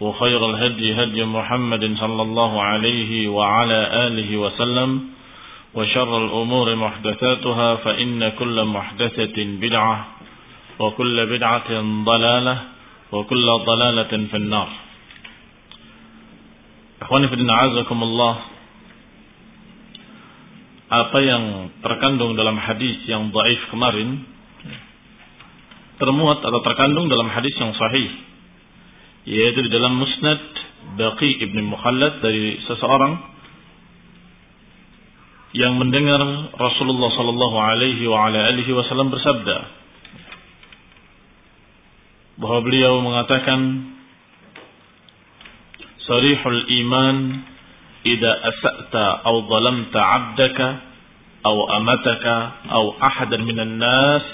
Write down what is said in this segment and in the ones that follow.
وخير الهدي هدي محمد صلى الله عليه وعلى آله وسلم وشر الأمور محدثاتها فإن كل محدثة بدعة وكل بدعة ضلالة وكل ضلالة في النار. أخواني فدن عزكم الله apa yang terkandung dalam hadis yang dhaif kemarin termuat atau terkandung dalam hadis yang sahih. Yaitu di dalam musnad Baqi ibn Mukhallad dari seseorang yang mendengar Rasulullah sallallahu alaihi wa ala alihi wasallam bersabda bahwa beliau mengatakan sarihul iman idza asa'ta aw zalamta 'abdaka aw amataka aw ahadan minan nas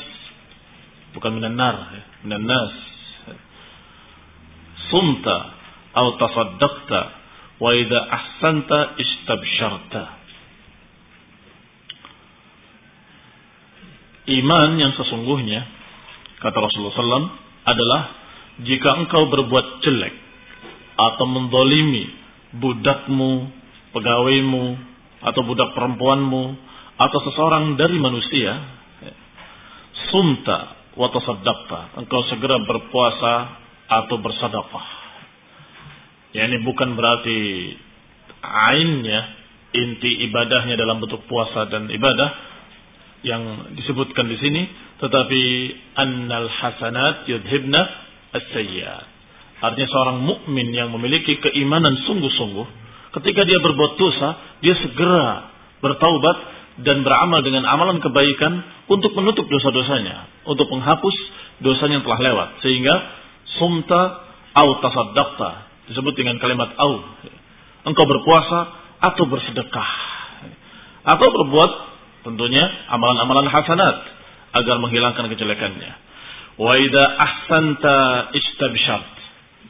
bukan minan nar minan nas sumta atau tasaddaqta wa idza ahsanta istabsyarta Iman yang sesungguhnya kata Rasulullah SAW adalah jika engkau berbuat jelek atau mendolimi budakmu, pegawaimu, atau budak perempuanmu, atau seseorang dari manusia, sumta wa tasaddaqta, engkau segera berpuasa atau bersedekah. Ya ini bukan berarti ainnya inti ibadahnya dalam bentuk puasa dan ibadah yang disebutkan di sini, tetapi annal hasanat yudhibna as-sayyiat. Artinya seorang mukmin yang memiliki keimanan sungguh-sungguh, ketika dia berbuat dosa, dia segera bertaubat dan beramal dengan amalan kebaikan untuk menutup dosa-dosanya, untuk menghapus dosanya yang telah lewat, sehingga sumta au tasaddaqta. Disebut dengan kalimat au. Engkau berpuasa atau bersedekah. Atau berbuat tentunya amalan-amalan hasanat agar menghilangkan kejelekannya. Wa idza ahsanta istabsyart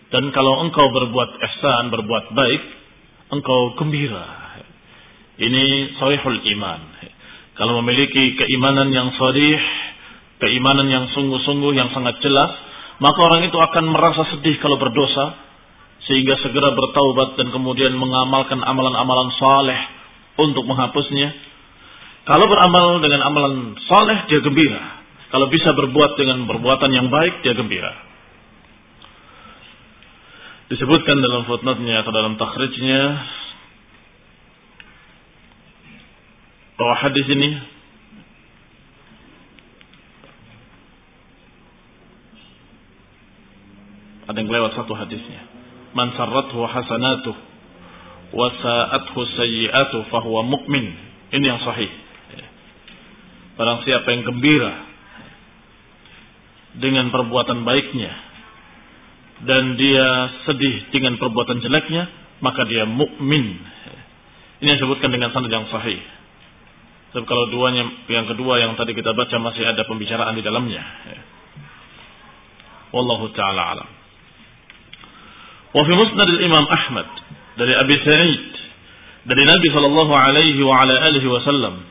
dan kalau engkau berbuat ihsan berbuat baik engkau gembira. Ini sahihul iman. Kalau memiliki keimanan yang sharih keimanan yang sungguh-sungguh yang sangat jelas maka orang itu akan merasa sedih kalau berdosa sehingga segera bertaubat dan kemudian mengamalkan amalan-amalan saleh untuk menghapusnya. Kalau beramal dengan amalan saleh dia gembira. Kalau bisa berbuat dengan perbuatan yang baik dia gembira. Disebutkan dalam footnote-nya atau dalam takhrijnya bahwa hadis ini Ada yang lewat satu hadisnya. Man sarrathu hasanatuh wa sa'athu sayyi'atuh fahuwa mu'min. Ini yang sahih. Barang siapa yang gembira dengan perbuatan baiknya dan dia sedih dengan perbuatan jeleknya, maka dia mukmin. Ini yang disebutkan dengan sanad yang sahih. Sebab kalau duanya yang kedua yang tadi kita baca masih ada pembicaraan di dalamnya. Wallahu taala alam. Wa fi musnad Imam Ahmad dari Abi Sa'id Dari Nabi Shallallahu Alaihi wa ala alihi Wasallam,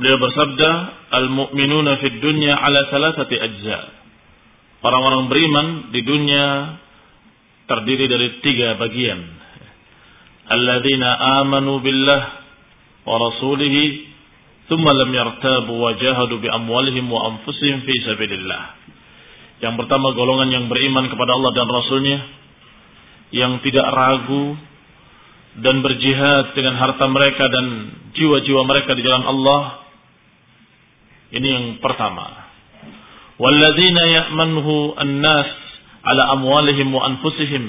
beliau bersabda, "Al-mu'minuna fid dunya ala salasati ajza." Orang-orang beriman di dunia terdiri dari tiga bagian. Alladzina amanu billah wa rasulihi thumma lam yartabu wa jahadu bi amwalihim wa anfusihim fi sabilillah. Yang pertama golongan yang beriman kepada Allah dan Rasulnya yang tidak ragu dan berjihad dengan harta mereka dan jiwa-jiwa mereka di jalan Allah. Ini yang pertama. Walladzina ya'manhu an-nas ala amwalihim wa anfusihim.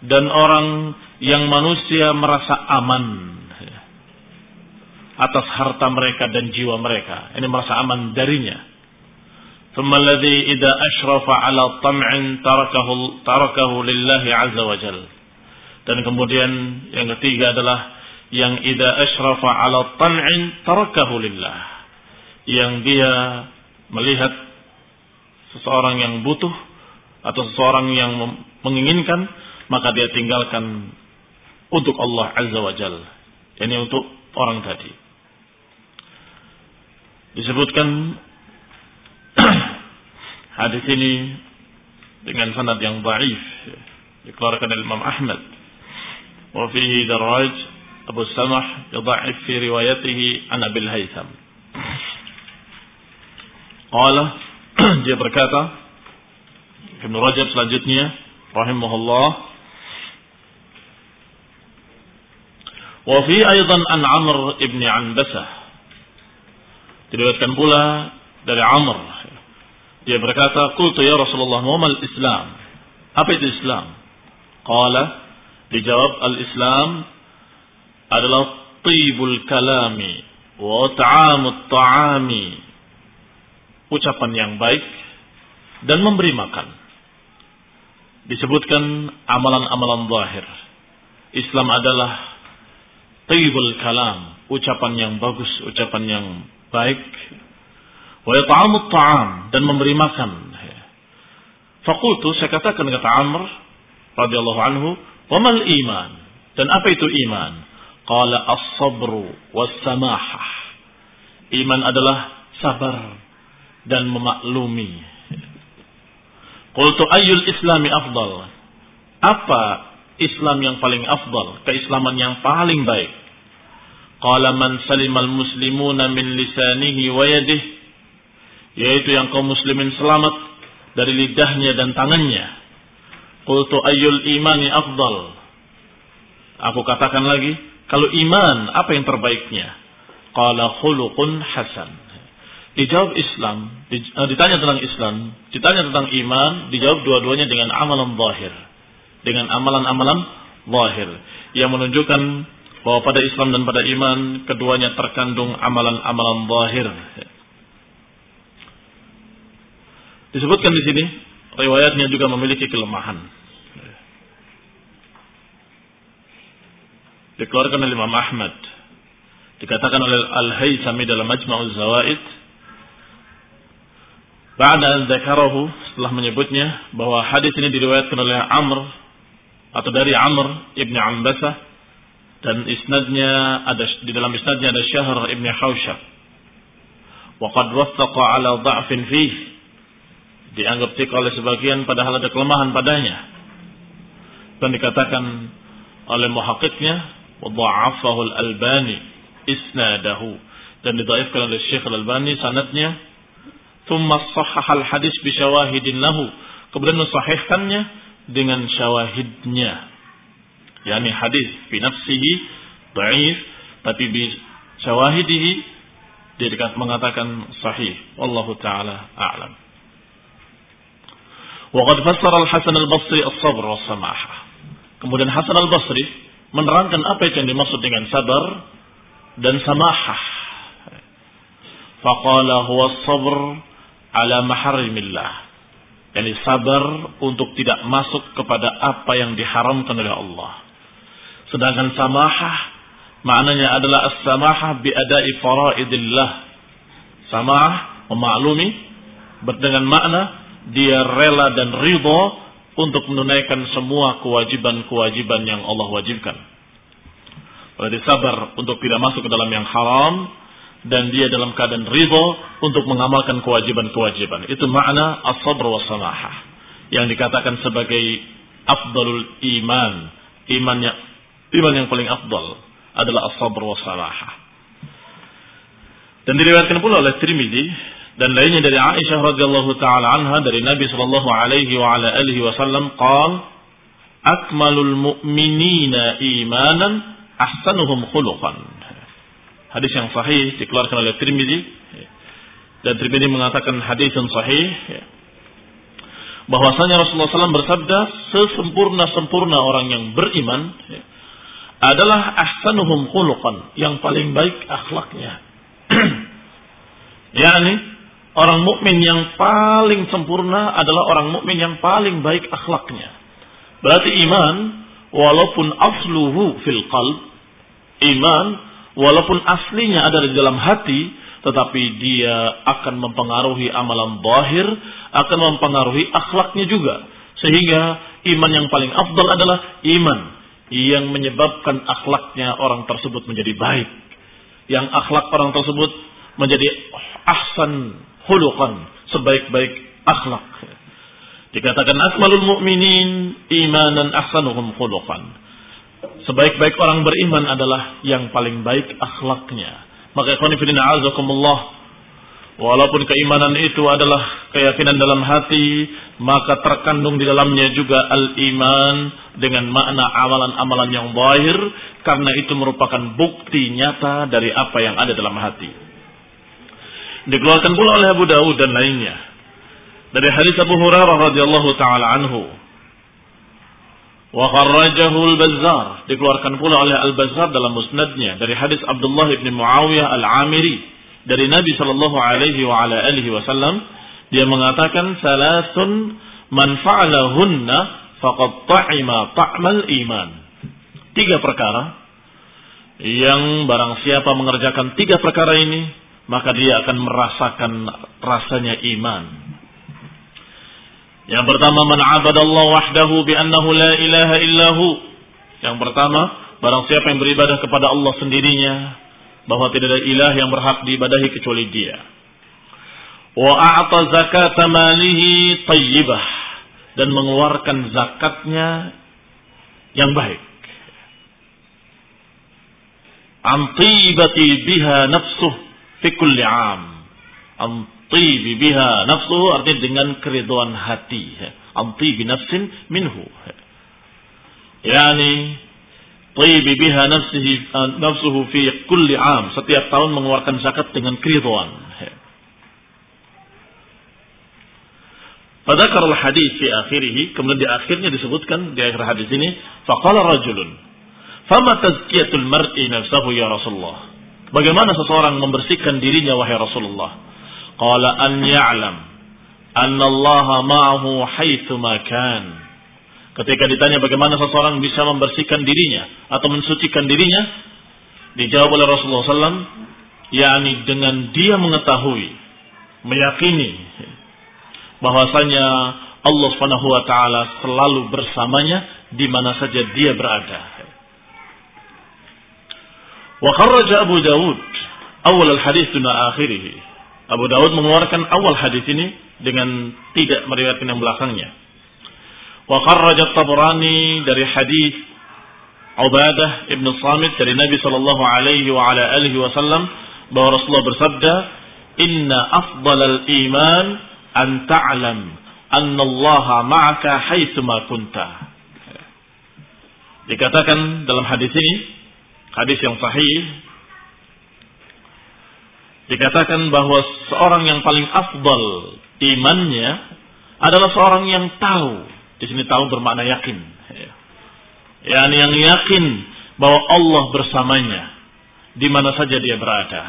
Dan orang yang manusia merasa aman atas harta mereka dan jiwa mereka. Ini merasa aman darinya. ثم الذي إذا أشرف على طمع تركه تركه لله عز وجل dan kemudian yang ketiga adalah yang ida ashrafa ala tan'in tarakahu lillah. Yang dia melihat seseorang yang butuh atau seseorang yang menginginkan maka dia tinggalkan untuk Allah Azza wa Jal. Ini untuk orang tadi. Disebutkan Hadis ini dengan sanad yang dhaif dikeluarkan oleh Imam Ahmad. Wa fihi Darraj Abu Samah yadha'if fi riwayatihi an Abil Haytham. Qala dia berkata Ibnu Rajab selanjutnya rahimahullah wa fi aidan an Amr ibn Anbasah diriwayatkan pula dari Amr dia berkata qultu ya Rasulullah ma Islam apa itu Islam qala Dijawab al-Islam adalah tibul kalami wa ta'amut ta'ami. Ucapan yang baik dan memberi makan. Disebutkan amalan-amalan zahir. Islam adalah tibul kalam, ucapan yang bagus, ucapan yang baik. Wa ta'amut ta'am dan memberi makan. Fakultu saya katakan kata Amr radhiyallahu anhu, Wamal iman. Dan apa itu iman? Qala as-sabru was-samahah. Iman adalah sabar dan memaklumi. Qultu ayyul islami afdal? Apa Islam yang paling afdal? Keislaman yang paling baik? Qala man salimal muslimuna min lisanihi wa yadihi. Yaitu yang kaum muslimin selamat dari lidahnya dan tangannya Qultu ayyul imani afdal. Aku katakan lagi, kalau iman apa yang terbaiknya? Qala khuluqun hasan. Dijawab Islam, eh, ditanya tentang Islam, ditanya tentang iman, dijawab dua-duanya dengan amalan zahir. Dengan amalan-amalan zahir yang menunjukkan bahwa pada Islam dan pada iman keduanya terkandung amalan-amalan zahir. Disebutkan di sini riwayatnya juga memiliki kelemahan. dikeluarkan oleh Imam Ahmad. Dikatakan oleh Al-Haythami dalam Majma'ul Zawaid. Ba'da an dzakarahu setelah menyebutnya bahwa hadis ini diriwayatkan oleh Amr atau dari Amr ibn Ambasah dan isnadnya ada di dalam isnadnya ada Syahr ibn Hausyab. Wa qad ala dha'fin fih dianggap tika oleh sebagian padahal ada kelemahan padanya. Dan dikatakan oleh muhakkiknya wadha'afahu al-albani isnadahu. Dan didaifkan oleh Syekh Al-Albani sanatnya thumma sahhaha al-hadis bi shawahidin lahu. Kemudian mensahihkannya dengan syawahidnya. Yakni hadis fi nafsihi dhaif tapi bi syawahidihi dia mengatakan sahih. Wallahu taala a'lam. Waqad fassara Al-Hasan Al-Basri as-sabr was-samahah. Kemudian Hasan Al-Basri menerangkan apa yang dimaksud dengan sabar dan samahah. Faqala huwa as-sabr ala maharimillah. Yani sabar untuk tidak masuk kepada apa yang diharamkan oleh Allah. Sedangkan samahah maknanya adalah as-samahah bi ada'i faraidillah. Samah memaklumi dengan makna dia rela dan ridho untuk menunaikan semua kewajiban-kewajiban yang Allah wajibkan. Berarti sabar untuk tidak masuk ke dalam yang haram dan dia dalam keadaan ridho untuk mengamalkan kewajiban-kewajiban. Itu makna as-sabr wa samahah yang dikatakan sebagai afdalul iman, iman yang iman yang paling afdal adalah as-sabr wa samahah. Dan diriwayatkan pula oleh Tirmidzi dan lainnya dari Aisyah radhiyallahu taala anha dari Nabi sallallahu alaihi wa ala alihi wasallam qaal akmalul mu'minina imanan ahsanuhum khuluqan. Hadis yang sahih dikeluarkan oleh Tirmidzi dan Tirmidzi mengatakan hadis yang sahih bahwasanya Rasulullah SAW bersabda sesempurna-sempurna orang yang beriman adalah ahsanuhum khuluqan yang paling baik akhlaknya. yakni orang mukmin yang paling sempurna adalah orang mukmin yang paling baik akhlaknya. Berarti iman walaupun asluhu fil qalb iman walaupun aslinya ada di dalam hati tetapi dia akan mempengaruhi amalan zahir, akan mempengaruhi akhlaknya juga. Sehingga iman yang paling afdal adalah iman yang menyebabkan akhlaknya orang tersebut menjadi baik. Yang akhlak orang tersebut menjadi ahsan hulukan, sebaik-baik akhlak. Dikatakan akmalul mu'minin imanan ahsanuhum khuluqan. Sebaik-baik orang beriman adalah yang paling baik akhlaknya. Maka ikhwan fillah walaupun keimanan itu adalah keyakinan dalam hati, maka terkandung di dalamnya juga al-iman dengan makna amalan-amalan yang zahir karena itu merupakan bukti nyata dari apa yang ada dalam hati. Dikeluarkan pula oleh Abu Dawud dan lainnya. Dari hadis Abu Hurairah radhiyallahu taala anhu. Wa kharrajahu al-Bazzar. Dikeluarkan pula oleh Al-Bazzar dalam musnadnya. Dari hadis Abdullah bin Muawiyah Al-Amiri. Dari Nabi sallallahu alaihi wa ala alihi wasallam. Dia mengatakan salasun man fa'alahunna faqad ta'ima ta'mal iman. Tiga perkara. Yang barang siapa mengerjakan tiga perkara ini maka dia akan merasakan rasanya iman. Yang pertama man abadallah wahdahu bi annahu la ilaha illahu. Yang pertama, barang siapa yang beribadah kepada Allah sendirinya bahwa tidak ada ilah yang berhak diibadahi kecuali Dia. Wa a'ta zakat malihi tayyibah dan mengeluarkan zakatnya yang baik. Antibati biha nafsuh fi kulli 'am. Tibi biha nafsuhu artinya dengan keriduan hati. Antibi nafsin minhu. Yani tibi biha nafsihi, nafsuhu fi kulli am. Setiap tahun mengeluarkan zakat dengan keriduan. Fadakar al-hadis fi akhirih, kemudian di akhirnya disebutkan di akhir hadis ini, faqala rajulun, fama tazkiyatul mar'i nafsahu ya Rasulullah. Bagaimana seseorang membersihkan dirinya wahai Rasulullah? Qala an ya'lam anna Allah ma'ahu haitsu makan. Ketika ditanya bagaimana seseorang bisa membersihkan dirinya atau mensucikan dirinya, dijawab oleh Rasulullah SAW, yakni dengan dia mengetahui, meyakini bahwasanya Allah Subhanahu wa taala selalu bersamanya di mana saja dia berada. Kharraja Abu Dawud awal al-hadis duna akhirih. Abu Dawud mengeluarkan awal hadis ini dengan tidak meriwayatkan yang belakangnya. Wa kharraja Tabrani dari hadis Ubadah ibn Samit dari Nabi sallallahu alaihi wa ala alihi wasallam bahwa Rasulullah bersabda, "Inna afdalal iman an ta'lam anna Allah ma'aka haitsu ma kunta." Dikatakan dalam hadis ini, hadis yang sahih dikatakan bahwa seorang yang paling afdal imannya adalah seorang yang tahu. Di sini tahu bermakna yakin. Ya, yang yakin bahwa Allah bersamanya di mana saja dia berada.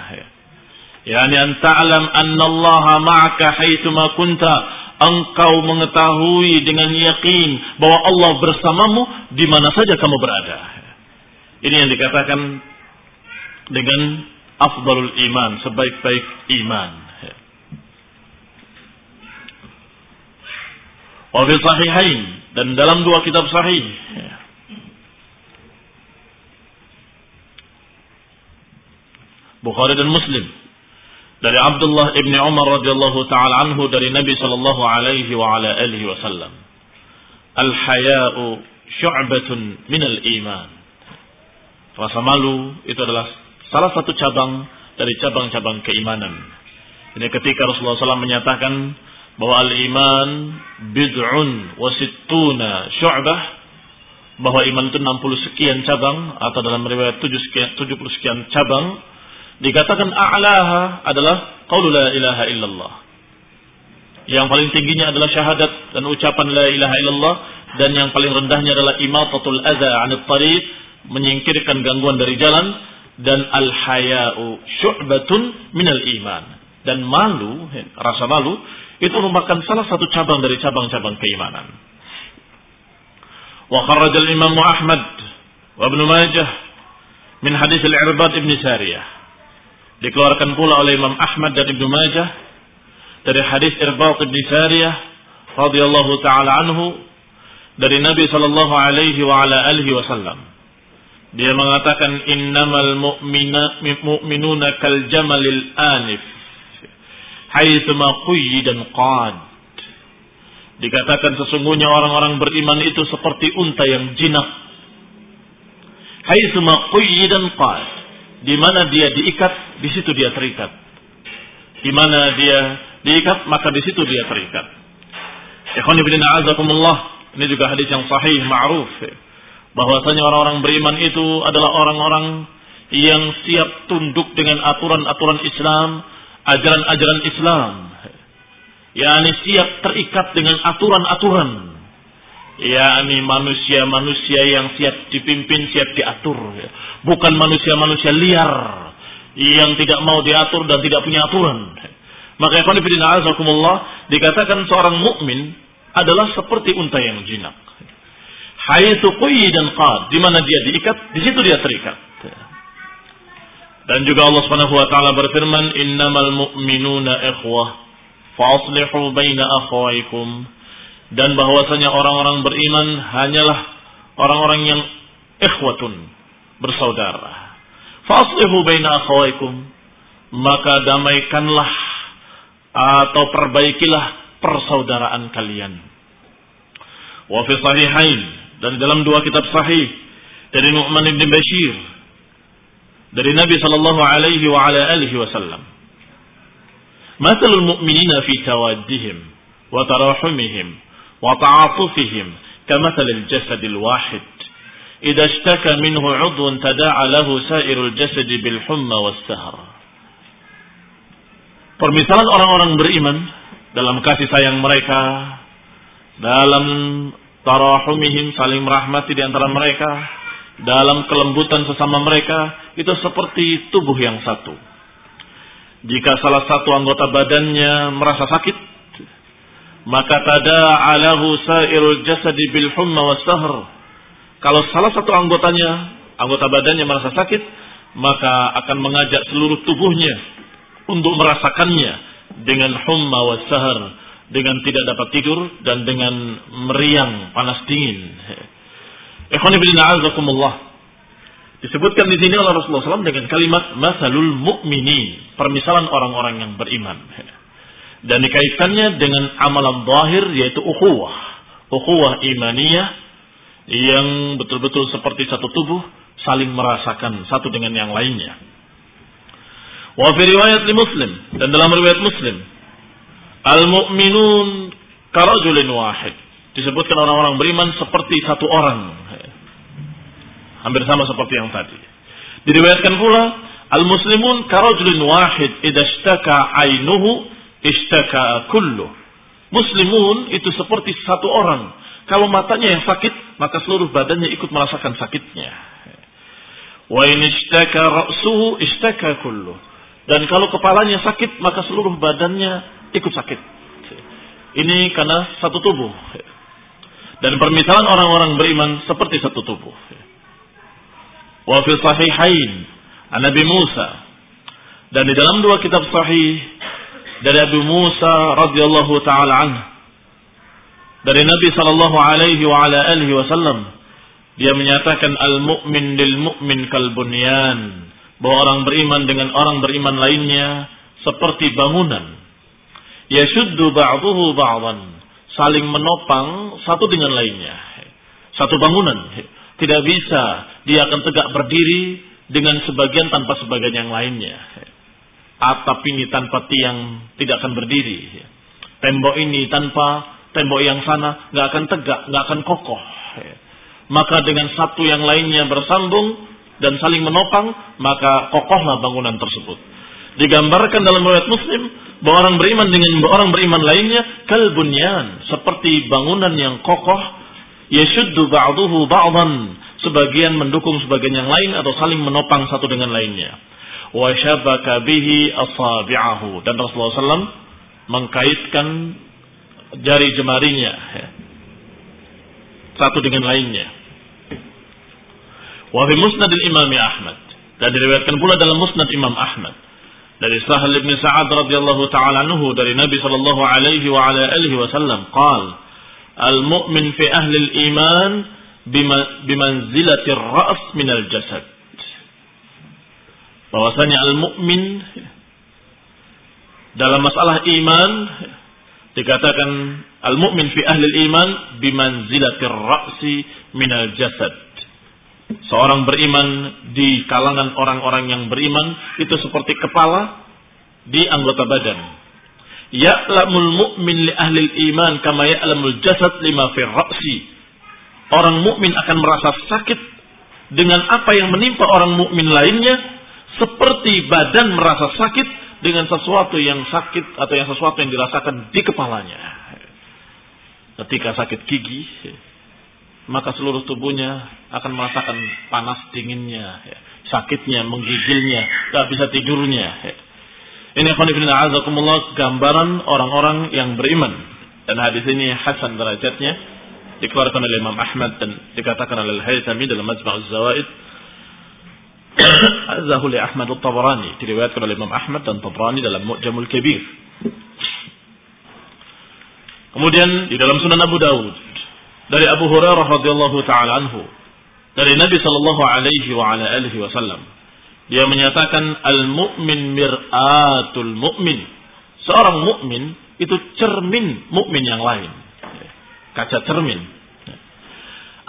Ya. An ta'lam anna Allah ma'aka haitsu ma kunta. Engkau mengetahui dengan yakin bahwa Allah bersamamu di mana saja kamu berada. Ini yang dikatakan dengan afdalul iman, sebaik-baik iman. Wa sahihain dan dalam dua kitab sahih Bukhari dan Muslim dari Abdullah ibni Umar radhiyallahu taala anhu dari Nabi sallallahu alaihi wa ala alihi wasallam. Al-haya'u syu'batun minal iman. Rasa malu itu adalah salah satu cabang dari cabang-cabang keimanan. Ini ketika Rasulullah SAW menyatakan bahwa al-iman bid'un wa sittuna syu'bah bahwa iman itu 60 sekian cabang atau dalam riwayat 7 sekian, 70 sekian cabang Dikatakan a'laha adalah qaulu la ilaha illallah. Yang paling tingginya adalah syahadat dan ucapan la ilaha illallah dan yang paling rendahnya adalah imatatul adza 'anil tariq, menyingkirkan gangguan dari jalan dan al haya'u syu'batun minal iman. Dan malu, rasa malu itu merupakan salah satu cabang dari cabang-cabang keimanan. Wa kharraj al-Imam Ahmad wa Ibnu Majah min hadis al-Irbad ibn Sariyah Dikeluarkan pula oleh Imam Ahmad dan Ibnu Majah dari hadis Irbad bin Sariyah radhiyallahu taala anhu dari Nabi sallallahu alaihi wa ala alihi wasallam. Dia mengatakan innamal mu'mina mu'minuna kal jamalil anif haitsu ma dan qad. Dikatakan sesungguhnya orang-orang beriman itu seperti unta yang jinak. Haitsu ma dan qad di mana dia diikat, di situ dia terikat. Di mana dia diikat, maka di situ dia terikat. Ikhwan ibn a'azakumullah. Ini juga hadis yang sahih, ma'ruf. Bahwasanya orang-orang beriman itu adalah orang-orang yang siap tunduk dengan aturan-aturan Islam, ajaran-ajaran Islam. Yani siap terikat dengan aturan-aturan yakni manusia-manusia yang siap dipimpin, siap diatur. Bukan manusia-manusia liar yang tidak mau diatur dan tidak punya aturan. Maka ikhwan fillah dikatakan seorang mukmin adalah seperti unta yang jinak. Haitsu dan qad, di mana dia diikat, di situ dia terikat. Dan juga Allah Subhanahu wa taala berfirman, "Innamal mu'minuna ikhwah, fa aslihu baina akhawaykum." dan bahwasanya orang-orang beriman hanyalah orang-orang yang ikhwatun bersaudara. Faslihu baina akhawaikum maka damaikanlah atau perbaikilah persaudaraan kalian. Wa fi sahihain dari dalam dua kitab sahih dari Nu'man bin Bashir dari Nabi sallallahu alaihi wa ala alihi wasallam. Masalul mu'minina fi tawaddihim wa tarahumihim wa ta'atufihim kamasalil jasadil wahid idza ishtaka minhu 'udwun tada'a lahu sa'irul jasadi bil humma was sahar. Permisalan orang-orang beriman dalam kasih sayang mereka, dalam tarahumihim saling merahmati di antara mereka, dalam kelembutan sesama mereka, itu seperti tubuh yang satu. Jika salah satu anggota badannya merasa sakit, maka tada'alahu sairul jasadi bil humma was sahr. Kalau salah satu anggotanya, anggota badannya merasa sakit, maka akan mengajak seluruh tubuhnya untuk merasakannya dengan humma was sahr, dengan tidak dapat tidur dan dengan meriang panas dingin. Ikhwan. Disebutkan di sini oleh Rasulullah SAW dengan kalimat masalul mu'mini, permisalan orang-orang yang beriman dan dikaitkannya dengan amalan zahir yaitu ukhuwah. Ukhuwah imaniyah yang betul-betul seperti satu tubuh saling merasakan satu dengan yang lainnya. Wa fi riwayat li Muslim dan dalam riwayat Muslim al-mu'minun karajulin wahid. Disebutkan orang-orang beriman seperti satu orang. Hampir sama seperti yang tadi. Diriwayatkan pula al-muslimun karajulin wahid idza ishtaka ainuhu Istaka kullu. Muslimun itu seperti satu orang. Kalau matanya yang sakit, maka seluruh badannya ikut merasakan sakitnya. Wa in istaka ra'suhu istaka kullu. Dan kalau kepalanya sakit, maka seluruh badannya ikut sakit. Ini karena satu tubuh. Dan permisalan orang-orang beriman seperti satu tubuh. Wa fi sahihain Nabi Musa dan di dalam dua kitab sahih dari Abu Musa radhiyallahu taala anhu dari Nabi sallallahu alaihi wa ala alihi wasallam dia menyatakan al mu'min lil mu'min kal bunyan bahwa orang beriman dengan orang beriman lainnya seperti bangunan. Yashuddu ba'duhu ba'dan. Saling menopang satu dengan lainnya. Satu bangunan. Tidak bisa dia akan tegak berdiri dengan sebagian tanpa sebagian yang lainnya. Atap ini tanpa tiang tidak akan berdiri. Tembok ini tanpa tembok yang sana nggak akan tegak, nggak akan kokoh. Maka dengan satu yang lainnya bersambung dan saling menopang, maka kokohlah bangunan tersebut. Digambarkan dalam riwayat Muslim bahwa orang beriman dengan orang beriman lainnya kalbunyan, seperti bangunan yang kokoh, yashuddu ba'duhu ba'dan, sebagian mendukung sebagian yang lain atau saling menopang satu dengan lainnya. Wa syabaka bihi asabi'ahu dan Rasulullah SAW mengkaitkan jari jemarinya ya, satu dengan lainnya. Wa fi musnad Imam Ahmad dan diriwayatkan pula dalam musnad Imam Ahmad dari Sahal bin Sa'ad radhiyallahu taala anhu dari Nabi sallallahu alaihi wa ala alihi wasallam qal al-mu'min fi ahli al-iman bimanzilati ar-ra's min al-jasad bahwasanya al-mu'min dalam masalah iman dikatakan al-mu'min fi ahli iman bimanzilatir ra'si minal jasad. Seorang beriman di kalangan orang-orang yang beriman itu seperti kepala di anggota badan. Ya'lamul mu'min li ahli iman kama ya'lamul jasad lima fi ra'si. Orang mukmin akan merasa sakit dengan apa yang menimpa orang mukmin lainnya seperti badan merasa sakit dengan sesuatu yang sakit atau yang sesuatu yang dirasakan di kepalanya. Ketika sakit gigi, maka seluruh tubuhnya akan merasakan panas dinginnya, sakitnya, menggigilnya, tak bisa tidurnya. Ini khonifina azakumullah gambaran orang-orang yang beriman. Dan hadis ini hasan derajatnya dikeluarkan oleh Imam Ahmad dan dikatakan oleh Al-Haythami dalam Majma'uz Zawaid Azahu li Ahmad al-Tabrani diriwayatkan oleh Imam Ahmad dan Tabrani dalam Mu'jamul Kabir. Kemudian di dalam Sunan Abu Dawud dari Abu Hurairah radhiyallahu taala anhu dari Nabi sallallahu alaihi wa ala alihi wasallam dia menyatakan al-mu'min mir'atul mu'min. Seorang mukmin itu cermin mukmin yang lain. Kaca cermin.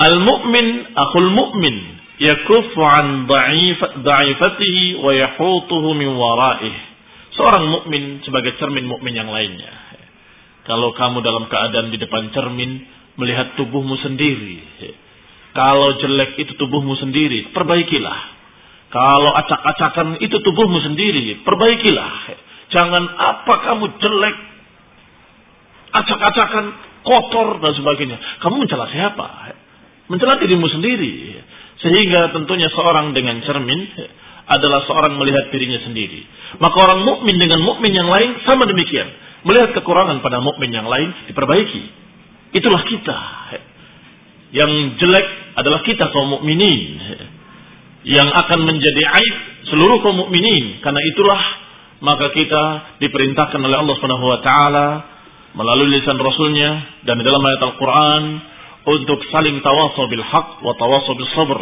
Al-mu'min akhul mu'min yakuffu an da'ifatihi wa yahutuhu min wara'ih. Seorang mukmin sebagai cermin mukmin yang lainnya. Kalau kamu dalam keadaan di depan cermin melihat tubuhmu sendiri. Kalau jelek itu tubuhmu sendiri, perbaikilah. Kalau acak-acakan itu tubuhmu sendiri, perbaikilah. Jangan apa kamu jelek, acak-acakan, kotor dan sebagainya. Kamu mencela siapa? Mencela dirimu sendiri. Sehingga tentunya seorang dengan cermin adalah seorang melihat dirinya sendiri. Maka orang mukmin dengan mukmin yang lain sama demikian. Melihat kekurangan pada mukmin yang lain diperbaiki. Itulah kita. Yang jelek adalah kita kaum mukminin. Yang akan menjadi aib seluruh kaum mukminin. Karena itulah maka kita diperintahkan oleh Allah Subhanahu wa taala melalui lisan Rasulnya dan di dalam ayat Al-Qur'an untuk saling tawasaw bil haq wa tawasaw bil sabr.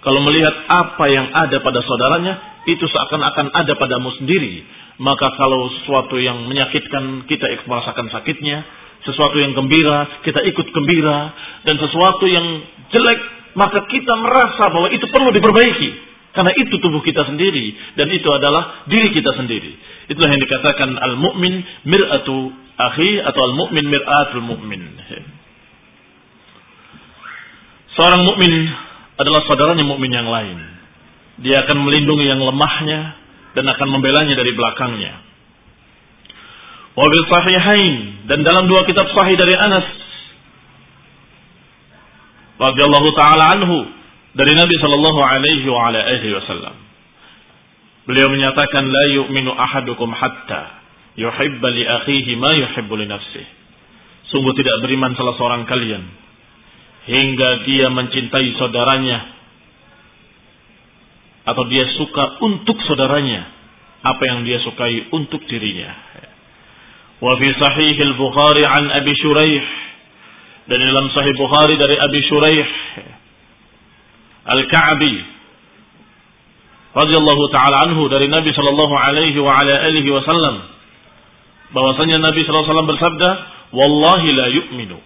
Kalau melihat apa yang ada pada saudaranya, itu seakan-akan ada padamu sendiri. Maka kalau sesuatu yang menyakitkan, kita merasakan sakitnya. Sesuatu yang gembira, kita ikut gembira. Dan sesuatu yang jelek, maka kita merasa bahwa itu perlu diperbaiki. Karena itu tubuh kita sendiri. Dan itu adalah diri kita sendiri. Itulah yang dikatakan al-mu'min mir'atu akhi atau al-mu'min mir'atul mu'min. Seorang mukmin adalah saudaranya mukmin yang lain. Dia akan melindungi yang lemahnya dan akan membelanya dari belakangnya. Wabil sahihain dan dalam dua kitab sahih dari Anas radhiyallahu taala anhu dari Nabi sallallahu alaihi wa ala alihi wasallam. Beliau menyatakan la yu'minu ahadukum hatta yuhibba li akhihi ma yuhibbu li nafsihi. Sungguh tidak beriman salah seorang kalian hingga dia mencintai saudaranya atau dia suka untuk saudaranya apa yang dia sukai untuk dirinya. Wa fi sahih al-Bukhari an Abi Shuraih dan dalam sahih Bukhari dari Abi Shuraih Al-Ka'bi radhiyallahu taala anhu dari Nabi sallallahu alaihi wa ala alihi wasallam bahwasanya Nabi sallallahu alaihi wasallam bersabda, "Wallahi la yu'minu.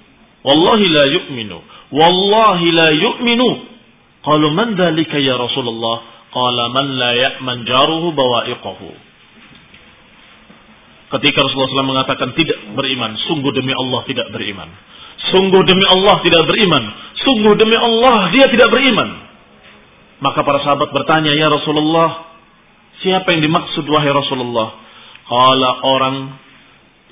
Wallahi la yu'minu. Wallahi la yu'minu." Qalu man dzalika ya Rasulullah? Qala man la ya'man jaruhu bawa'iqahu. Ketika Rasulullah SAW mengatakan tidak beriman, sungguh demi Allah tidak beriman. Sungguh demi Allah tidak beriman. Sungguh demi Allah dia tidak beriman. Maka para sahabat bertanya, "Ya Rasulullah, siapa yang dimaksud wahai Rasulullah?" Kala orang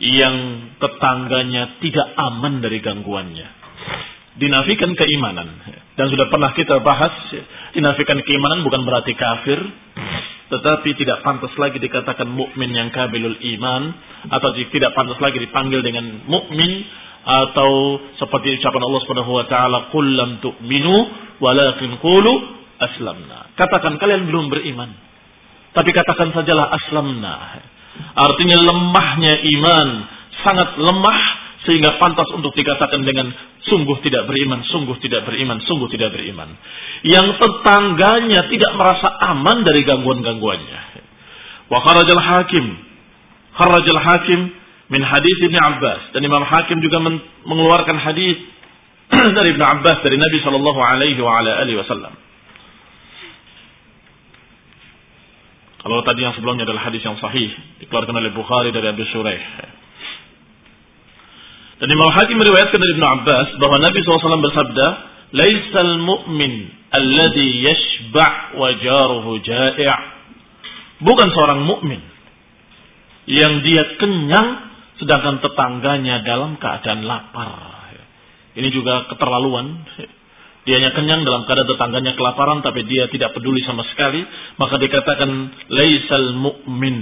yang tetangganya tidak aman dari gangguannya. Dinafikan keimanan. Dan sudah pernah kita bahas, dinafikan keimanan bukan berarti kafir, tetapi tidak pantas lagi dikatakan mukmin yang kabilul iman atau tidak pantas lagi dipanggil dengan mukmin atau seperti ucapan Allah Subhanahu wa taala qul lam tu'minu walakin qulu aslamna. Katakan kalian belum beriman. Tapi katakan sajalah aslamna. Artinya lemahnya iman. Sangat lemah sehingga pantas untuk dikatakan dengan sungguh tidak beriman, sungguh tidak beriman, sungguh tidak beriman. Yang tetangganya tidak merasa aman dari gangguan-gangguannya. Wa kharajal hakim. Kharajal hakim min hadis Ibn Abbas. Dan Imam Hakim juga mengeluarkan hadis dari Ibn Abbas dari Nabi Shallallahu Alaihi Wasallam. Kalau tadi yang sebelumnya adalah hadis yang sahih dikeluarkan oleh Bukhari dari Abu Shuraih. Dan Imam Hakim meriwayatkan dari Ibnu Abbas bahwa Nabi SAW bersabda, "Laisal mu'min alladhi yashba' wa jaruhu ja'i'." Bukan seorang mukmin yang dia kenyang sedangkan tetangganya dalam keadaan lapar. Ini juga keterlaluan dia hanya kenyang dalam keadaan tetangganya kelaparan tapi dia tidak peduli sama sekali, maka dikatakan laisal mu'min.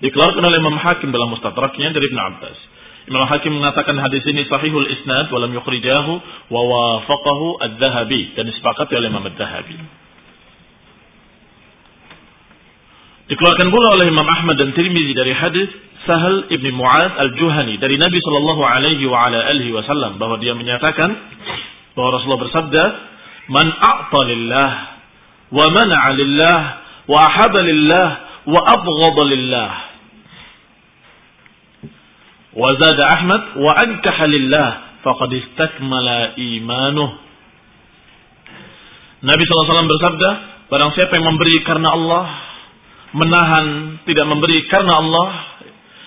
Dikeluarkan oleh Imam Hakim dalam mustadraknya dari Ibn Abbas. Imam Hakim mengatakan hadis ini sahihul isnad walam yukhrijahu wa wafaqahu ad-dhahabi dan disepakati oleh Imam ad-dhahabi. Dikeluarkan pula oleh Imam Ahmad dan Tirmizi dari hadis Sahal ibni Mu'ad al-Juhani dari Nabi Shallallahu Alaihi wa ala alihi Wasallam bahwa dia menyatakan bahwa Rasulullah bersabda, "Man a'ta lillah wa mana'a lillah wa ahaba lillah wa lillah." Wa zada Ahmad wa ankaha lillah faqad istakmala imanuh. Nabi SAW bersabda, barang siapa yang memberi karena Allah, menahan tidak memberi karena Allah,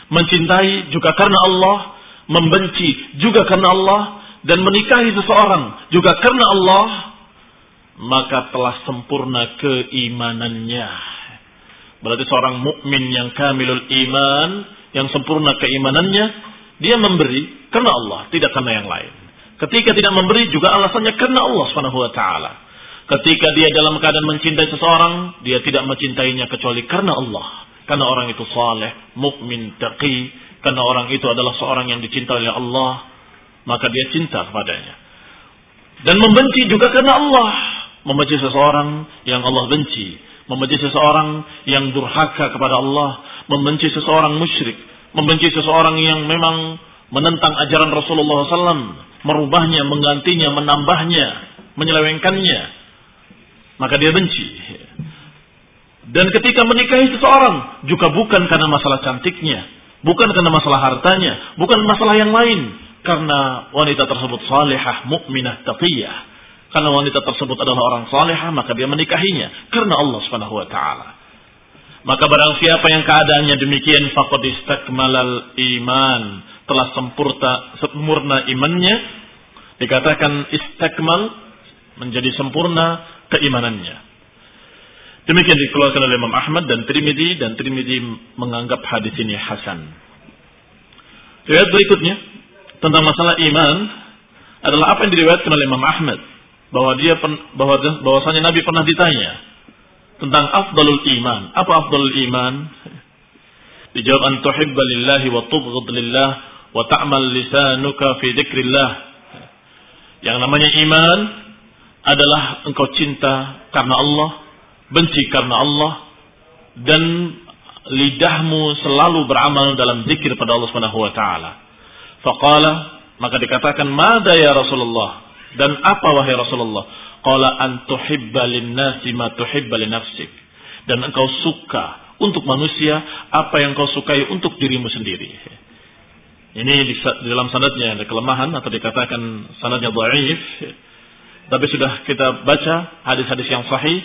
mencintai juga karena Allah, membenci juga karena Allah, dan menikahi seseorang juga karena Allah, maka telah sempurna keimanannya. Berarti seorang mukmin yang kamilul iman, yang sempurna keimanannya, dia memberi karena Allah, tidak karena yang lain. Ketika tidak memberi juga alasannya karena Allah Subhanahu wa taala. Ketika dia dalam keadaan mencintai seseorang, dia tidak mencintainya kecuali karena Allah. Karena orang itu saleh, mukmin, taqi, karena orang itu adalah seorang yang dicintai oleh Allah, maka dia cinta kepadanya. Dan membenci juga karena Allah. Membenci seseorang yang Allah benci. Membenci seseorang yang durhaka kepada Allah. Membenci seseorang musyrik. Membenci seseorang yang memang menentang ajaran Rasulullah SAW. Merubahnya, menggantinya, menambahnya, menyelewengkannya. Maka dia benci. Dan ketika menikahi seseorang juga bukan karena masalah cantiknya, bukan karena masalah hartanya, bukan masalah yang lain, karena wanita tersebut salihah, mukminah, taqiyah. Karena wanita tersebut adalah orang salihah, maka dia menikahinya karena Allah Subhanahu wa taala. Maka barang siapa yang keadaannya demikian faqad istakmalal iman, telah sempurna sempurna imannya, dikatakan istakmal menjadi sempurna keimanannya. Demikian dikeluarkan oleh Imam Ahmad dan Trimidi dan Trimidi menganggap hadis ini hasan. Riwayat berikutnya tentang masalah iman adalah apa yang diriwayatkan oleh Imam Ahmad bahwa dia bahwa bahwasanya Nabi pernah ditanya tentang afdalul iman. Apa afdalul iman? Dijawab an tuhibba lillahi wa tubghid lillah wa ta'mal lisanuka fi dzikrillah. Yang namanya iman adalah engkau cinta karena Allah, benci karena Allah dan lidahmu selalu beramal dalam zikir pada Allah Subhanahu wa taala. Faqala maka dikatakan mada ya Rasulullah dan apa wahai Rasulullah? Qala an tuhibba lin-nasi ma tuhibba li nafsik. dan engkau suka untuk manusia apa yang kau sukai untuk dirimu sendiri. Ini di, dalam sanadnya ada kelemahan atau dikatakan sanadnya dhaif. Tapi sudah kita baca hadis-hadis yang sahih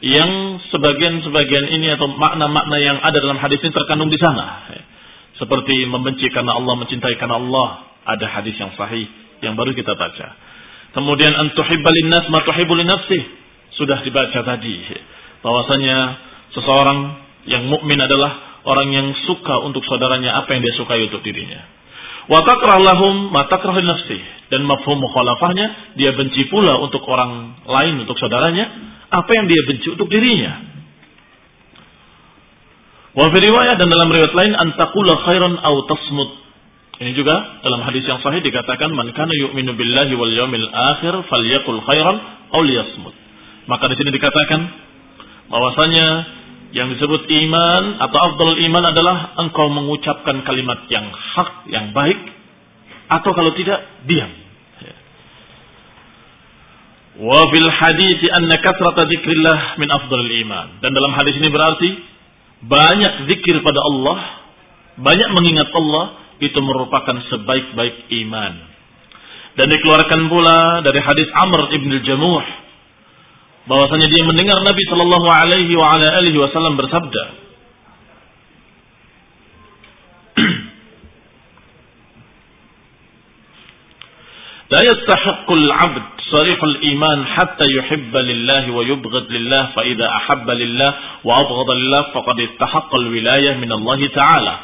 yang sebagian-sebagian ini atau makna-makna yang ada dalam hadis ini terkandung di sana. Seperti membenci karena Allah, mencintai karena Allah. Ada hadis yang sahih yang baru kita baca. Kemudian antuhibba linnas ma tuhibbu nafsih. Sudah dibaca tadi bahwasanya seseorang yang mukmin adalah orang yang suka untuk saudaranya apa yang dia sukai untuk dirinya. Wa takrah lahum ma dan mafhum mukhalafahnya dia benci pula untuk orang lain untuk saudaranya apa yang dia benci untuk dirinya. Wa dan dalam riwayat lain antakula khairan aw tasmut. Ini juga dalam hadis yang sahih dikatakan man kana yu'minu billahi wal yawmil akhir falyakul khairan aw liyasmut. Maka di sini dikatakan bahwasanya yang disebut iman atau afdal iman adalah engkau mengucapkan kalimat yang hak, yang baik atau kalau tidak diam. Wa fil hadis anna kathrata dzikrillah min afdalil iman. Dan dalam hadis ini berarti banyak zikir pada Allah, banyak mengingat Allah, itu merupakan sebaik-baik iman. Dan dikeluarkan pula dari hadis Amr ibn al-Jamuh bahwasanya dia mendengar Nabi Shallallahu alaihi wa ala alihi wasallam bersabda لا يستحق العبد صريح الإيمان حتى يحب لله ويبغض لله فإذا أحب لله وأبغض لله فقد استحق الولاية من الله تعالى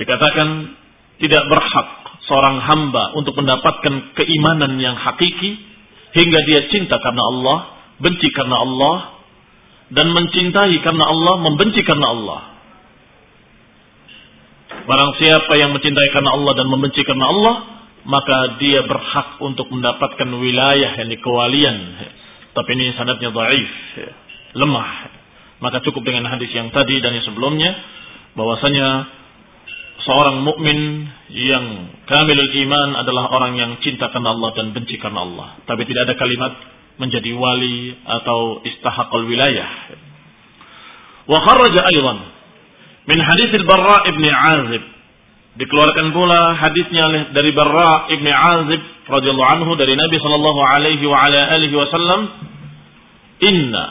dikatakan tidak berhak seorang hamba untuk mendapatkan keimanan yang hakiki hingga dia cinta karena Allah, benci karena Allah dan mencintai karena Allah, membenci karena Allah. Barang siapa yang mencintai karena Allah dan membenci karena Allah, maka dia berhak untuk mendapatkan wilayah yang kewalian. Tapi ini sanadnya dhaif, lemah. Maka cukup dengan hadis yang tadi dan yang sebelumnya bahwasanya seorang mukmin yang kamilul iman adalah orang yang cinta karena Allah dan benci karena Allah. Tapi tidak ada kalimat menjadi wali atau istahaqal wilayah. Wa kharaja aydan min hadis al-Barra ibn Azib Dikeluarkan pula hadisnya dari Barra ibn Azib radhiyallahu anhu dari Nabi sallallahu alaihi wa ala alihi wasallam, "Inna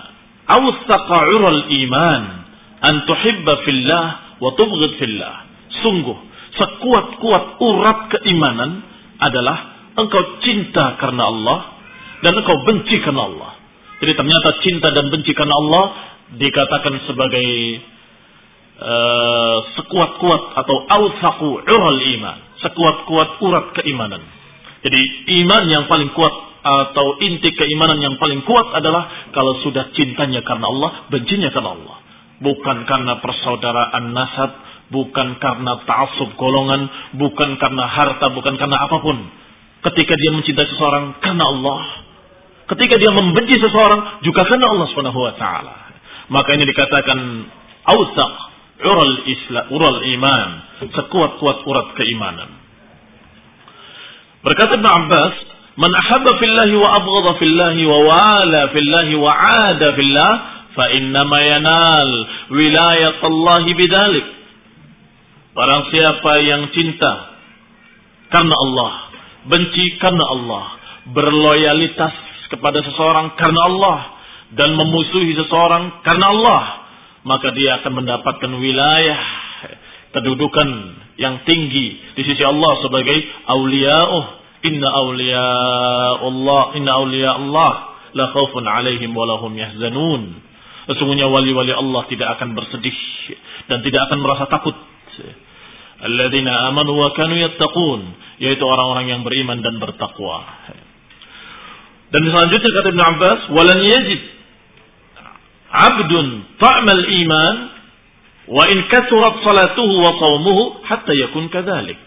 awsaqa 'ural iman an tuhibba fillah wa tubghid fillah." Sungguh sekuat-kuat urat keimanan adalah engkau cinta karena Allah dan engkau benci karena Allah. Jadi ternyata cinta dan benci karena Allah dikatakan sebagai uh, sekuat-kuat atau awsaku ural iman, sekuat-kuat urat keimanan. Jadi iman yang paling kuat atau inti keimanan yang paling kuat adalah kalau sudah cintanya karena Allah, bencinya karena Allah. Bukan karena persaudaraan nasab, bukan karena ta'assub golongan, bukan karena harta, bukan karena apa pun. Ketika dia mencintai seseorang karena Allah, ketika dia membenci seseorang juga karena Allah Subhanahu. Maka ini dikatakan awsaq ural islam, ural iman, sekuat-kuat urat keimanan. Berkata Ibn Abbas, "Man ahabba fillahi wa abghadha fillahi wa wala fillahi wa ada fillah, fa innama yanal wilayat Allah bidzalik." Barang siapa yang cinta karena Allah, benci karena Allah, berloyalitas kepada seseorang karena Allah dan memusuhi seseorang karena Allah, maka dia akan mendapatkan wilayah kedudukan yang tinggi di sisi Allah sebagai awliya'uh. Inna awliya Allah inna awliya Allah la khaufun alaihim wa lahum yahzanun. Sesungguhnya wali-wali Allah tidak akan bersedih dan tidak akan merasa takut alladzina amanu wa kanu yattaqun yaitu orang-orang yang beriman dan bertakwa dan selanjutnya kata Ibn Abbas walan yajid abdun ta'mal iman wa in kasurat salatuhu wa sawmuhu hatta yakun kadzalik.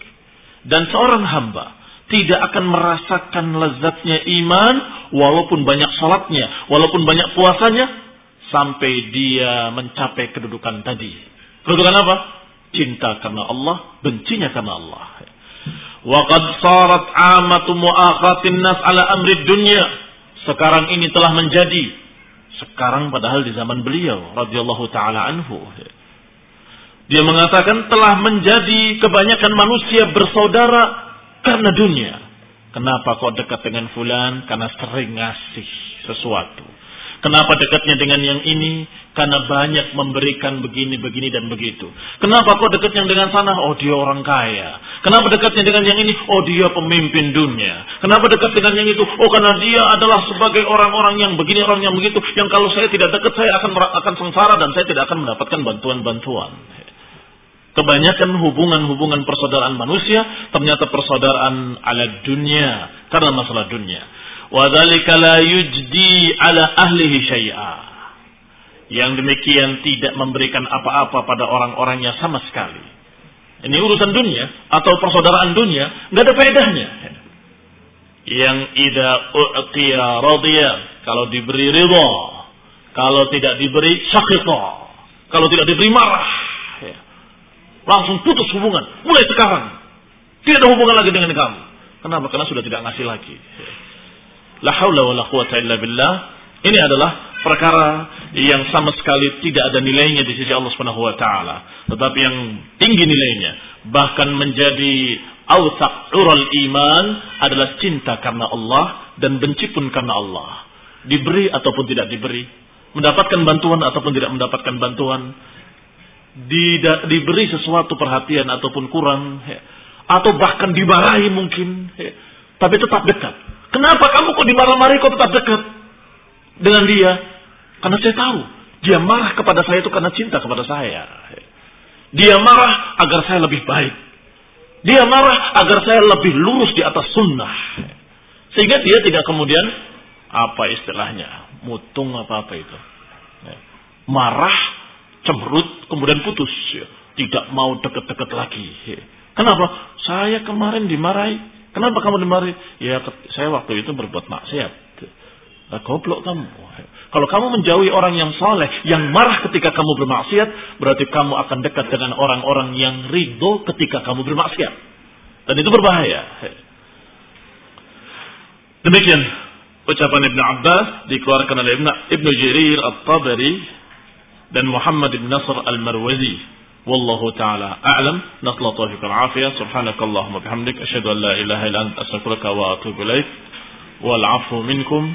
Dan seorang hamba tidak akan merasakan lezatnya iman walaupun banyak salatnya, walaupun banyak puasanya sampai dia mencapai kedudukan tadi. Kedudukan apa? Cinta karena Allah, bencinya karena Allah. Wa qad sarat amatu mu'akhatin nas ala amri dunya. Sekarang ini telah menjadi Sekarang padahal di zaman beliau radhiyallahu taala anhu. Dia mengatakan telah menjadi kebanyakan manusia bersaudara karena dunia. Kenapa kok dekat dengan fulan? Karena sering ngasih sesuatu. Kenapa dekatnya dengan yang ini? Karena banyak memberikan begini, begini, dan begitu. Kenapa kok dekatnya dengan sana? Oh dia orang kaya. Kenapa dekatnya dengan yang ini? Oh dia pemimpin dunia. Kenapa dekat dengan yang itu? Oh karena dia adalah sebagai orang-orang yang begini, orang yang begitu. Yang kalau saya tidak dekat, saya akan akan sengsara dan saya tidak akan mendapatkan bantuan-bantuan. Kebanyakan hubungan-hubungan persaudaraan manusia ternyata persaudaraan ala dunia karena masalah dunia. Wadhalika la yujdi ala ahlihi syai'a. Yang demikian tidak memberikan apa-apa pada orang-orangnya sama sekali. Ini urusan dunia atau persaudaraan dunia, nggak ada faedahnya. Yang ida u'tiya radhiya, kalau diberi ridha, kalau tidak diberi sakhita, kalau tidak diberi marah. Ya. Langsung putus hubungan, mulai sekarang. Tidak ada hubungan lagi dengan kamu. Kenapa? Karena sudah tidak ngasih lagi. La haula wa quwata illa billah. Ini adalah perkara yang sama sekali tidak ada nilainya di sisi Allah Subhanahu wa taala, tetapi yang tinggi nilainya bahkan menjadi awsaq ural iman adalah cinta karena Allah dan benci pun karena Allah. Diberi ataupun tidak diberi, mendapatkan bantuan ataupun tidak mendapatkan bantuan, diberi sesuatu perhatian ataupun kurang, atau bahkan dimarahi mungkin, tapi tetap dekat Kenapa kamu kok dimarah-marahi kok tetap dekat dengan dia? Karena saya tahu dia marah kepada saya itu karena cinta kepada saya. Dia marah agar saya lebih baik. Dia marah agar saya lebih lurus di atas sunnah. Sehingga dia tidak kemudian apa istilahnya mutung apa apa itu marah cemberut kemudian putus tidak mau deket-deket lagi kenapa saya kemarin dimarahi Kenapa kamu dimarahi? Ya saya waktu itu berbuat maksiat. Nah, goblok kamu. Kalau kamu menjauhi orang yang soleh, yang marah ketika kamu bermaksiat, berarti kamu akan dekat dengan orang-orang yang ridho ketika kamu bermaksiat. Dan itu berbahaya. Demikian ucapan Ibn Abbas dikeluarkan oleh Ibn Jarir At-Tabari dan Muhammad Ibn Nasr Al-Marwazi Wallahu ta'ala a'lam. Nasallahu taufiq wal afiyah. Subhanakallahumma bihamdik. Asyadu an la ilaha illa anta astaghfiruka wa atubu ilaik. Wal afu minkum.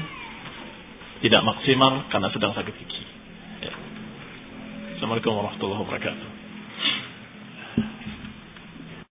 Tidak maksimal karena sedang sakit gigi. Ya. Assalamualaikum warahmatullahi wabarakatuh.